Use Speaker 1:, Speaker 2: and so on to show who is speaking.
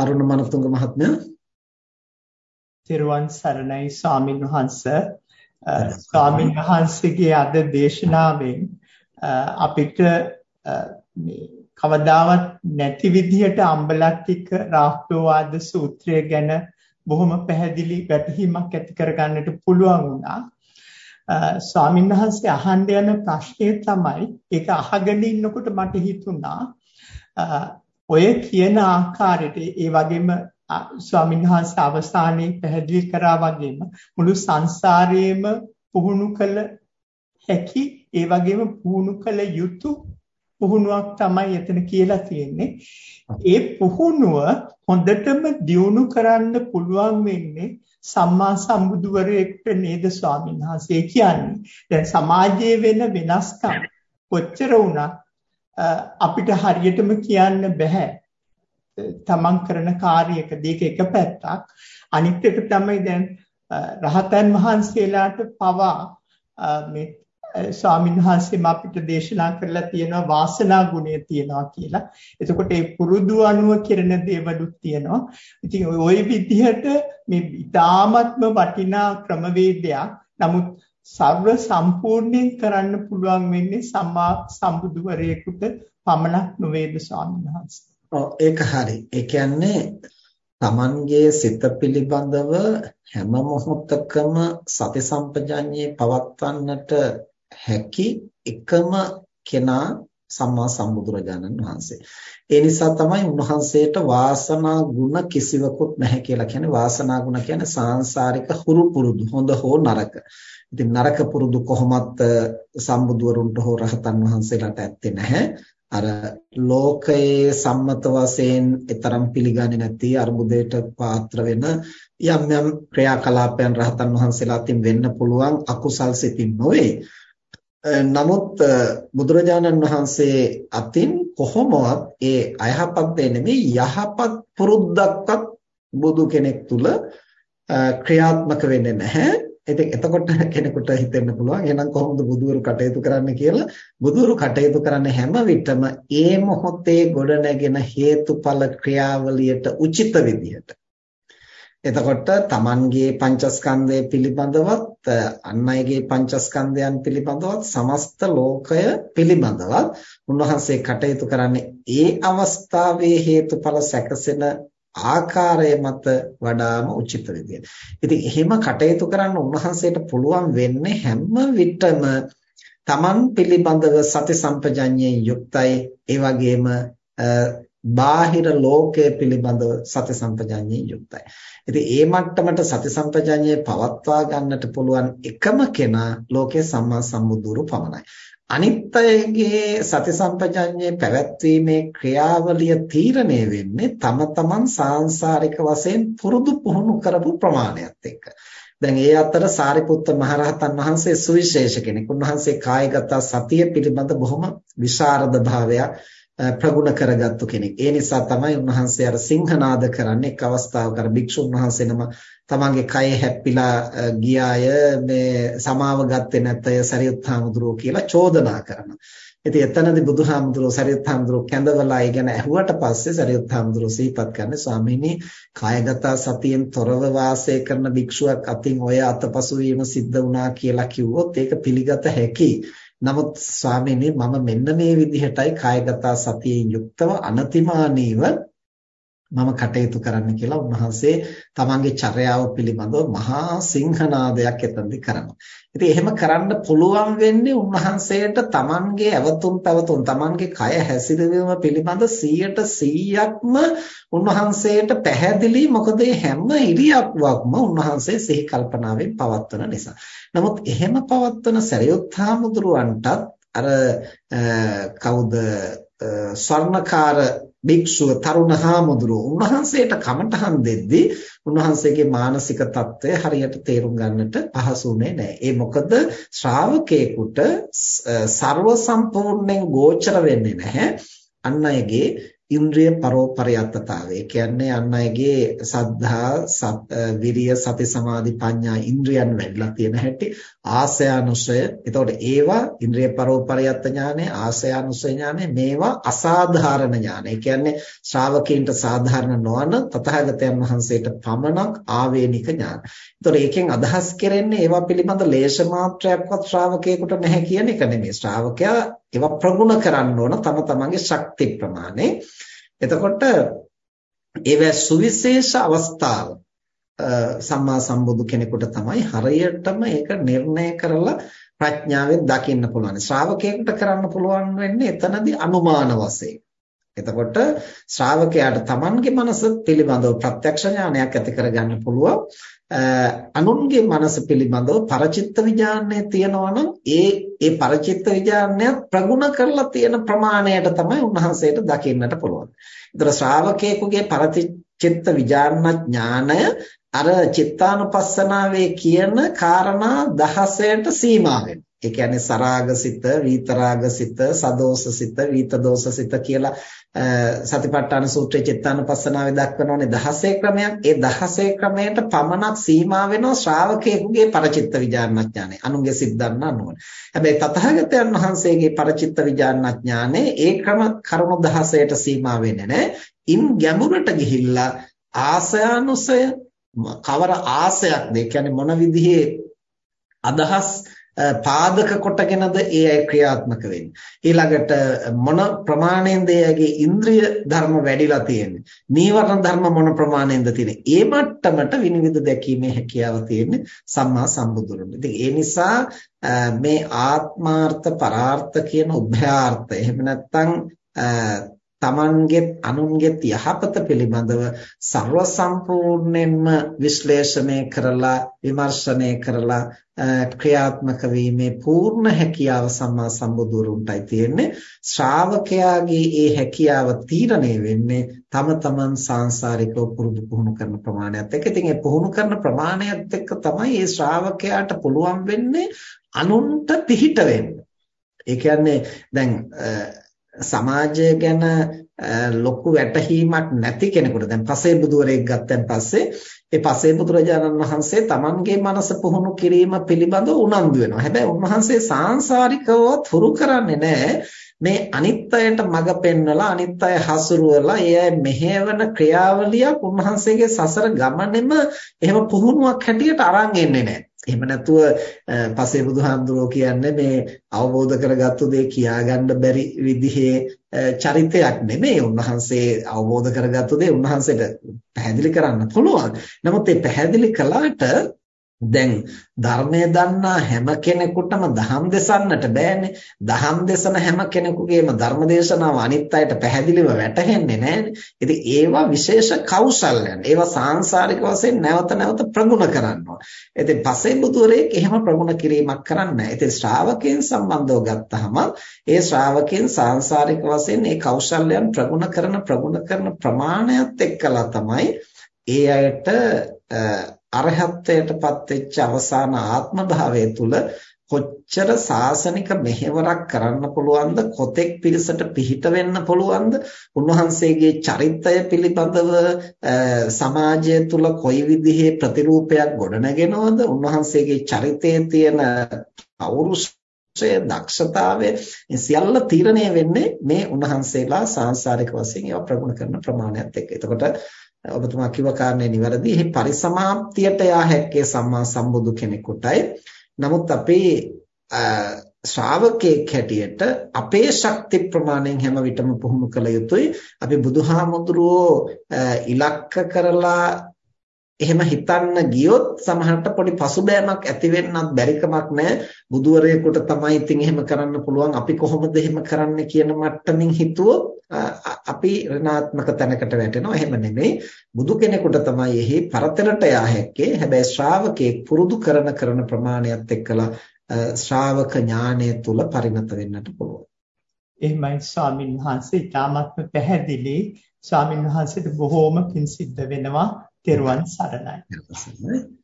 Speaker 1: අරුණ මනතුංග මහත්මයා
Speaker 2: තෙරුවන් සරණයි ස්වාමින් වහන්ස ස්වාමින් වහන්සේගේ අද දේශනාවෙන් අපිට මේ කවදාවත් නැති විදිහට අම්බලට්ටික රාහ්තෝවාද සූත්‍රය ගැන බොහොම පැහැදිලි වැටහීමක් ඇති කරගන්නට පුළුවන් වුණා. ස්වාමීන් වහන්සේ අහන්න යන ප්‍රශ්නේ තමයි ඒක අහගෙන ඉන්නකොට මට හිතුණා ඔය කියන ආකාරයට ඒ වගේම ස්වාමීන් වහන්සේ අවසානයේ පැහැදිලි කරා වගේම මුළු සංසාරයේම පුහුණු කළ හැකි ඒ වගේම පුහුණු කළ යුතු පුහුණුවක් තමයි එතන කියලා තියෙන්නේ. ඒ පුහුණුව හොඳටම දියුණු කරන්න පුළුවන් වෙන්නේ සම්මා සම්බුදුවරයෙක්ට නේද ස්වාමීන් වහන්සේ කියන්නේ. දැන් සමාජයේ වෙන වෙනස්කම් කොච්චර වුණත් අපිට හරියටම කියන්න බෑ තමන් කරන කාර්යයක දෙක එක පැත්තක් අනිත් එක තමයි දැන් රහතන් වහන්සේලාට පවා මේ ස්වාමීන් වහන්සේම අපිට දේශනා කරලා තියෙනවා වාසනා ගුණය තියෙනවා කියලා. එතකොට ඒ පුරුදු අනුව කරන දේවලුත් තියෙනවා. ඉතින් ওই විදිහට මේ ඊ타ත්ම වටිනා ක්‍රමවේදයක්. නමුත් සර්ව සම්පූර්ණයෙන් කරන්න පුළුවන් වෙන්නේ සම්මා සම්බුදුවරයෙකුට පමණක් නොවේද ස්වාමීන් වහන්සේ.
Speaker 1: ඔව් ඒක හරි. ඒ කියන්නේ Tamanගේ සිත පිළිබඳව හැම මොහොතකම සති සම්පජඤ්ඤේ පවත්වන්නට හැකි එකම කෙනා සම්මා සම්බුදුරජාණන් වහන්සේ. ඒ නිසා තමයි උන්වහන්සේට වාසනා ගුණ කිසිවකුත් නැහැ කියලා කියන්නේ වාසනා ගුණ කියන්නේ සාංශාරික හුරු පුරුදු හොඳ හෝ නරක. ඉතින් නරක පුරුදු කොහොමත් සම්බුදුවරුන්ට හෝ රහතන් වහන්සේලාට ඇත්තේ නැහැ. අර ලෝකයේ සම්මත වශයෙන් ඊතරම් පිළිගන්නේ නැති අර්බුදයට පාත්‍ර වෙන යම් යම් ක්‍රියාකලාපයන් රහතන් වහන්සේලා අතින් වෙන්න පුළුවන් අකුසල් සිතින් නොවේ. නමුත් බුදුරජාණන් වහන්සේ අතින් කොහොමවත් ඒ අයහපත් දේ නෙමෙයි යහපත් පුරුද්දක්වත් බුදු කෙනෙක් තුල ක්‍රියාත්මක වෙන්නේ නැහැ. ඉතින් එතකොට කෙනෙකුට හිතෙන්න පුළුවන් එහෙනම් කොහොමද බුදුවරු කටයුතු කරන්න? කියලා. බුදුවරු කටයුතු කරන්නේ හැම විටම ඒ මොහොතේ ගොඩනැගෙන හේතුඵල ක්‍රියාවලියට උචිත විදිහට එතකොට තමන්ගේ පංචස්කන්ධය පිළිබඳවත් අන් අයගේ පංචස්කන්ධයන් පිළිබඳවත් සමස්ත ලෝකය පිළිබඳවත් උන්වහන්සේ කටයුතු කරන්නේ ඒ අවස්ථාවේ හේතුඵල සැකසෙන ආකාරය මත වඩාම උචිත විදියට. ඉතින් එහෙම කටයුතු කරන්න උන්වහන්සේට පුළුවන් වෙන්නේ හැම විටම තමන් පිළිබඳව සති සම්පජඤ්ඤයෙන් යුක්තයි ඒ වගේම බාහිර ලෝකය පිළිබඳව සති සම්පජඤ්ඤයෙන් යුක්තයි. ඉතින් ඒ මට්ටමට සති සම්පජඤ්ඤය පවත්වා ගන්නට පුළුවන් එකම කෙනා ලෝකේ සම්මා සම්බුදුරු පමණයි. අනිත් අයගේ සති සම්පජඤ්ඤේ පැවැත්වීමේ ක්‍රියාවලිය තීරණය වෙන්නේ තම තමන් සාංශාරික වශයෙන් පුරුදු පුහුණු කරපු ප්‍රමාණයත් එක්ක. දැන් ඒ අතර සාරිපුත්ත මහරහතන් වහන්සේ සුවිශේෂ කෙනෙක්. උන්වහන්සේ කායගත සතිය පිළිබඳ බොහොම විශාරද භාවයක් ප්‍රගුණ කරගත්තු කෙනෙක්. ඒ නිසා තමයි උන්වහන්සේ අර සිංහනාද කරන්නේ එක් අවස්ථාවක අර භික්ෂුන් වහන්සේ නම තමන්ගේ කය හැප්පිලා ගියාය මේ සමාව ගත්තේ නැතය සරියුත් හාමුදුරුවෝ කියලා චෝදනා කරනවා. ඉතින් එතනදී බුදුහාමුදුරුවෝ සරියුත් හාමුදුරුවෝ කැඳවලා ඒ ගැන ඇහුවට පස්සේ සරියුත් හාමුදුරුවෝ සිහිපත් කරන්නේ ස්වාමීනි කායගත සතියෙන් තොරව වාසය කරන භික්ෂුවක් අතින් ඔය අතපසු වීම සිද්ධ වුණා කියලා කිව්වොත් ඒක පිළිගත හැකියි. නමුත් ස්වාමීනි මම මෙන්න මේ විදිහටයි කායගත සතියෙන් යුක්තව අනතිමානීව මම කටයුතු කරන්න කියලා උන්වහන්සේ තමන්ගේ චර්යාව පිළිබඳව මහා සිංහනාදයක් එතනදි කරනවා. ඉතින් එහෙම කරන්න පුළුවන් වෙන්නේ උන්වහන්සේට තමන්ගේ අවතුම් පැවතුම් තමන්ගේ කය හැසිරවීම පිළිබඳ 100%ක්ම උන්වහන්සේට පැහැදිලි මොකද හැම ඉරියව්වක්ම උන්වහන්සේ සිහි කල්පනාවෙන් පවත්වන නිසා. නමුත් එහෙම පවත්වන සරියුත් හාමුදුරුවන්ටත් අර කවුද ස්වර්ණකාර භික්ෂුව තරුණ හාමුදුරුවෝ උන්වහන්සේට කමටහන් දෙද්දී උන්වහන්සේගේ මානසික తত্ত্বය හරියට තේරුම් ගන්නට පහසුුනේ නැහැ. ඒ මොකද ශ්‍රාවකේකට ਸਰව සම්පූර්ණයෙන් ගෝචර වෙන්නේ නැහැ. අන් අයගේ ඉන්ද්‍රිය පරෝපරියත්තතාවය. ඒ කියන්නේ අන් අයගේ සද්ධා, විරිය, සති, සමාධි, ප්‍රඥා ඉන්ද්‍රියන් වැඩිලා තියෙන හැටි ආසයානුසය. එතකොට ඒවා ඉන්ද්‍රිය පරෝපරියත්ත ඥානය, ආසයානුසය ඥානය මේවා අසාධාරණ ඥාන. ඒ කියන්නේ ශ්‍රාවකීන්ට සාධාරණ නොවන තථාගතයන් වහන්සේට පමණක් ආවේනික ඥාන. එතකොට ඒකෙන් අදහස් කරන්නේ ඒවා පිළිබඳ ලේෂ මාත්‍රයක්වත් ශ්‍රාවකයෙකුට නැහැ කියන එක නෙමෙයි. ශ්‍රාවකයා ඒවා ප්‍රගුණ කරන්න ඕන තම තමන්ගේ ශක්ති ප්‍රමාණය. එතකොට ඒවැ සුවිශේෂ අවස්ථාව සම්මා සම්බුදු කෙනෙකුට තමයි හරියටම ඒක නිර්ණය කරලා ප්‍රඥාවෙන් දකින්න පුළුවන්. ශ්‍රාවකයෙකුට කරන්න පුළුවන් වෙන්නේ එතනදී අනුමාන වශයෙන්. එතකොට ශ්‍රාවකයාට Tamanගේ මනස පිළිබඳව ප්‍රත්‍යක්ෂ ඥානයක් ඇති කරගන්න පුළුවන්. අනුන්ගේ මනස පිළිබඳව පරචිත්ත විඥානය තියෙනවා නම් ඒ ඒ පරචිත්ත විඥානය ප්‍රගුණ කරලා තියෙන ප්‍රමාණයට තමයි උන්වහන්සේට දකින්නට පුළුවන්. ඒතර ශ්‍රාවකයෙකුගේ පරචිත්ත විඥාන ඥානය අර චිත්තානුපස්සනාවේ කියන කාරණා 16ට සීමා වෙනවා. ඒ කියන්නේ සරාගසිත, විතරාගසිත, සදෝසසිත, විතදෝසසිත කියලා සතිපට්ඨාන සූත්‍රයේ චිත්තානුපස්සනාවේ දක්වනෝනේ 16 ක්‍රමයක්. ඒ 16 ක්‍රමයට පමණක් සීමා වෙනවා ශ්‍රාවකයෙකුගේ පරචිත්ත විඥානඥානය. අනුන්ගේ සිද්ධාන්න අනුව. හැබැයි තථාගතයන් වහන්සේගේ පරචිත්ත විඥානඥානය ඒ ක්‍රම කරුණු 16ට සීමා වෙන්නේ නැහැ. ඉන් ගැඹුරට ගිහිල්ලා ආසයානුසය කවර ආසයක්ද? ඒ කියන්නේ මොන විදිහේ අදහස් පාදක කොටගෙනද ඒ අය ක්‍රියාත්මක වෙන්නේ. ඊළඟට මොන ප්‍රමාණයෙන්ද එයාගේ ඉන්ද්‍රිය ධර්ම වැඩිලා තියෙන්නේ? නීවරණ ධර්ම මොන ප්‍රමාණයෙන්ද තියෙන්නේ? ඒ මට්ටමට විනිවිද දැකීමේ හැකියාව තියෙන්නේ සම්මා සම්බුදුරුන්. ඉතින් ඒ නිසා මේ ආත්මාර්ථ පරාර්ථ කියන උභයාර්ථ එහෙම නැත්නම් තමන්ගෙත් අනුන්ගෙත් යහපත පිළිබඳව ਸਰව සම්පූර්ණයෙන්ම විශ්ලේෂණය කරලා විමර්ශනය කරලා ක්‍රියාත්මක වීමේ පූර්ණ හැකියාව සම්මා සම්බුදුරුන්ටයි තියෙන්නේ ශ්‍රාවකයාගේ ඒ හැකියාව තීරණය වෙන්නේ තම තමන් සාංශාරිකව පුරුදු පුහුණු කරන ප්‍රමාණයත් එක්ක. ඉතින් ඒ පුහුණු කරන ප්‍රමාණයත් එක්ක තමයි ඒ ශ්‍රාවකයාට පුළුවන් වෙන්නේ අනුන්ට පිහිට වෙන්න. ඒ කියන්නේ දැන් සමාජය ගැන ලොකු වැටහීමක් නැති කෙනෙකුට දැන් පසේ බුදුරෙක් ගත්තන් පස්සේ ඒ පසේ බුදුරජාණන් වහන්සේ Tamanගේ මනස පුහුණු කිරීම පිළිබඳව උනන්දු වෙනවා. හැබැයි උන්වහන්සේ සාංශාරිකව හුරු කරන්නේ නැහැ. මේ අනිත් අයට මඟ පෙන්වලා අනිත් අය හසුරුවලා ඒ අය මෙහෙවන ක්‍රියාවලියක් උන්වහන්සේගේ සසර ගමනේම එහෙම පුහුණුවක් හැටියට අරන් එන්නේ නැහැ. එහෙම නැතුව පසේ බුදුහාමුදුරුවෝ කියන්නේ මේ අවබෝධ කරගත්තු දේ කියාගන්න බැරි විදිහේ චරිතයක් නෙමෙයි. උන්වහන්සේ අවබෝධ කරගත්තු දේ උන්වහන්සේට පැහැදිලි කරන්න පුළුවන්. නමුත් ඒ පැහැදිලි කළාට දැන් ධර්මය දන්නා හැම කෙනෙකුටම දහම් දෙසන්නට බෑනේ. දහම් දෙසන හැම කෙනෙකුගේම ධර්ම දේශනාව අනිත් අයට පැහැදිලිව වැටහෙන්නේ නෑනේ. ඉතින් ඒවා විශේෂ කෞශල්‍යයන්. ඒවා සාංශාරික වශයෙන් නැවත නැවත ප්‍රගුණ කරනවා. ඉතින් පසේ බුදුරෙක් එහෙම ප්‍රගුණ කිරීමක් කරන්නේ නැහැ. ඉතින් ශ්‍රාවකයන් සම්බන්ධව ගත්තහම ඒ ශ්‍රාවකයන් සාංශාරික වශයෙන් මේ කෞශල්‍යයන් ප්‍රගුණ කරන ප්‍රගුණ කරන ප්‍රමාණයත් එක්කලා තමයි ඒ අයට අරහත්ත්වයටපත් වෙච්ච අවසාන ආත්ම භාවය තුල කොච්චර සාසනික මෙහෙවරක් කරන්න පුළුවන්ද? කොතෙක් පිරිසට පිහිට වෙන්න පුළුවන්ද? උන්වහන්සේගේ චරිතය පිළිබඳව සමාජය තුල කොයි විදිහේ ප්‍රතිරූපයක් ගොඩනගෙනවද? උන්වහන්සේගේ චරිතයේ තියෙන පෞරුෂය දක්ෂතාවය සියල්ල තීරණය වෙන්නේ මේ උන්වහන්සේලා සාංශාරික වශයෙන් ඒවා ප්‍රගුණ කරන ප්‍රමාණයත් එක්ක. එතකොට ඔබතුමා කිව්ව කාරණේ නිවැරදි. එහි පරිසමාප්තියට යා හැක්කේ සම්මා සම්බුදු කෙනෙකුටයි. නමුත් අපේ ශ්‍රාවකෙක් හැටියට අපේ ශක්ති ප්‍රමාණයෙන් හැම විටම පුහුණු කළ යුතුයි. අපි බුදුහාමුදුරුවෝ ඉලක්ක කරලා එහෙම හිතන්න ගියොත් සමහරට පොඩි පසුබෑමක් ඇති වෙන්නත් බැරිකමක් නැහැ බුදුවරයෙකුට තමයි ඉතින් එහෙම කරන්න පුළුවන්. අපි කොහොමද එහෙම කරන්න කියන මට්ටමින් හිතුවොත් අපි ඍණාත්මක තැනකට වැටෙනවා. එහෙම නෙමෙයි. බුදු කෙනෙකුට තමයි එහි පරතරට යා හැක්කේ. හැබැයි ශ්‍රාවකෙක් පුරුදු කරන කරන ප්‍රමාණයත් එක්කලා ශ්‍රාවක ඥානය තුල පරිණත වෙන්නට පුළුවන්.
Speaker 2: එහෙමයි ස්වාමින් වහන්සේ ඊටාත්ම පැහැදිලි. ස්වාමින් වහන්සේට බොහෝම පිං සිද්ධ වෙනවා. තෙරුවන් සරණයි.